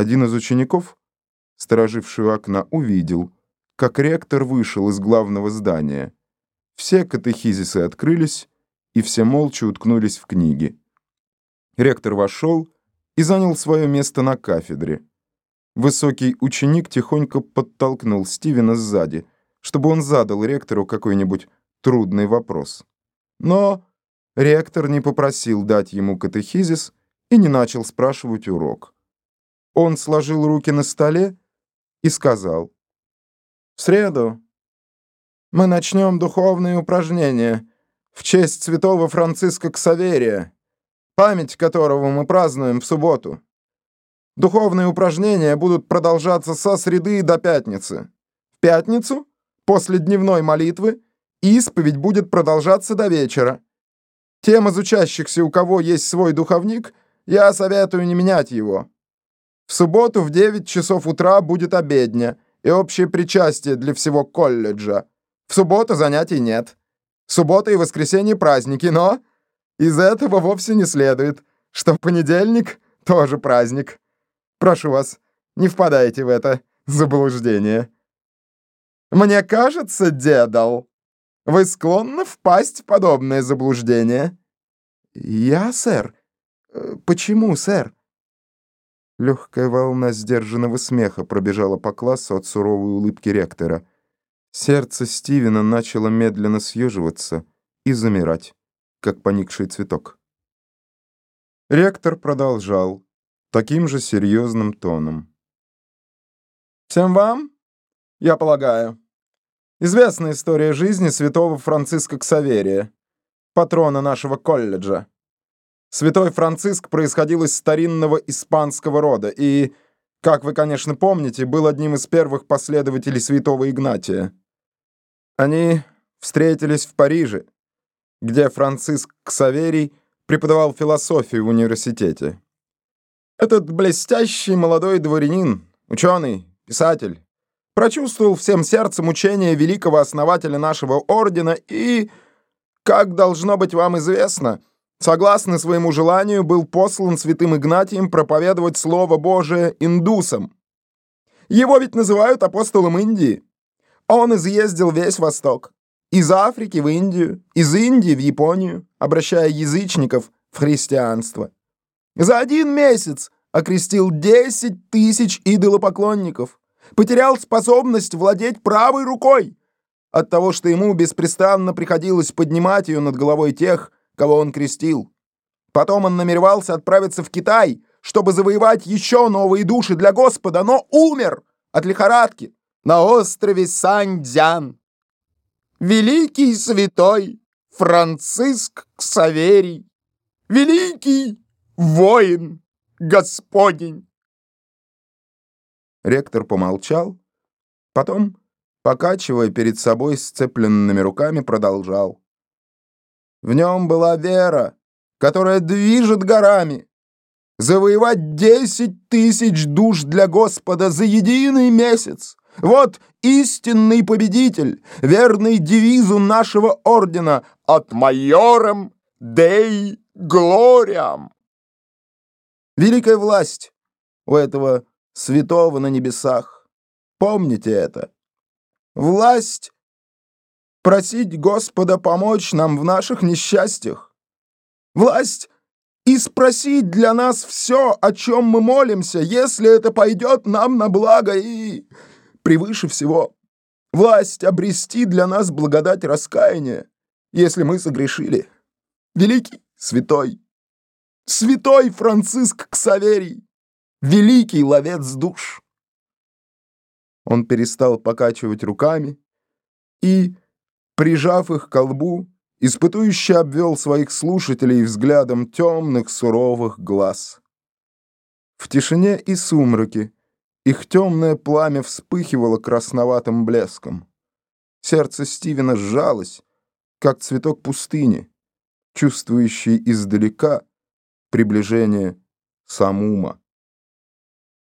Один из учеников, стороживший окна, увидел, как ректор вышел из главного здания. Все катехизисы открылись, и все молча уткнулись в книги. Ректор вошел и занял свое место на кафедре. Высокий ученик тихонько подтолкнул Стивена сзади, чтобы он задал ректору какой-нибудь трудный вопрос. Но ректор не попросил дать ему катехизис и не начал спрашивать урок. Он сложил руки на столе и сказал, «В среду мы начнем духовные упражнения в честь святого Франциска Ксаверия, память которого мы празднуем в субботу. Духовные упражнения будут продолжаться со среды до пятницы. В пятницу, после дневной молитвы, исповедь будет продолжаться до вечера. Тем из учащихся, у кого есть свой духовник, я советую не менять его. В субботу в 9 часов утра будет обедня и общее причастие для всего колледжа. В субботу занятий нет. Суббота и воскресенье праздники, но из этого вовсе не следует, что понедельник тоже праздник. Прошу вас, не впадайте в это заблуждение. Мне кажется, дедал, вы склонны впасть в подобное заблуждение. Я, сэр? Э, почему, сэр? Легкая волна сдержанного смеха пробежала по классу от суровой улыбки ректора. Сердце Стивена начало медленно съеживаться и замирать, как поникший цветок. Ректор продолжал таким же серьезным тоном. «Всем вам, я полагаю, известна история жизни святого Франциска Ксаверия, патрона нашего колледжа. Святой Франциск происходил из старинного испанского рода и, как вы, конечно, помните, был одним из первых последователей святого Игнатия. Они встретились в Париже, где Франциск Ксаверий преподавал философию в университете. Этот блестящий молодой дворянин, ученый, писатель, прочувствовал всем сердцем учение великого основателя нашего ордена и, как должно быть вам известно, согласно своему желанию, был послан святым Игнатием проповедовать Слово Божие индусам. Его ведь называют апостолом Индии. Он изъездил весь Восток. Из Африки в Индию, из Индии в Японию, обращая язычников в христианство. За один месяц окрестил 10 тысяч идолопоклонников. Потерял способность владеть правой рукой от того, что ему беспрестанно приходилось поднимать ее над головой тех, кого он крестил. Потом он намеревался отправиться в Китай, чтобы завоевать еще новые души для Господа, но умер от лихорадки на острове Сань-Дзян. Великий святой Франциск Ксаверий, великий воин Господень. Ректор помолчал, потом, покачивая перед собой сцепленными руками, продолжал. В нем была вера, которая движет горами. Завоевать десять тысяч душ для Господа за единый месяц. Вот истинный победитель, верный девизу нашего ордена «От майорам Дей Глориам». Великая власть у этого святого на небесах. Помните это. Власть просить Господа помочь нам в наших несчастьях. Власть и спросить для нас все, о чем мы молимся, если это пойдет нам на благо и, превыше всего, власть обрести для нас благодать раскаяния, если мы согрешили. Великий, святой, святой Франциск Ксаверий, великий ловец душ. Он перестал покачивать руками и, Прижав их к колбу, испытующе обвел своих слушателей взглядом темных суровых глаз. В тишине и сумраке их темное пламя вспыхивало красноватым блеском. Сердце Стивена сжалось, как цветок пустыни, чувствующий издалека приближение Самума.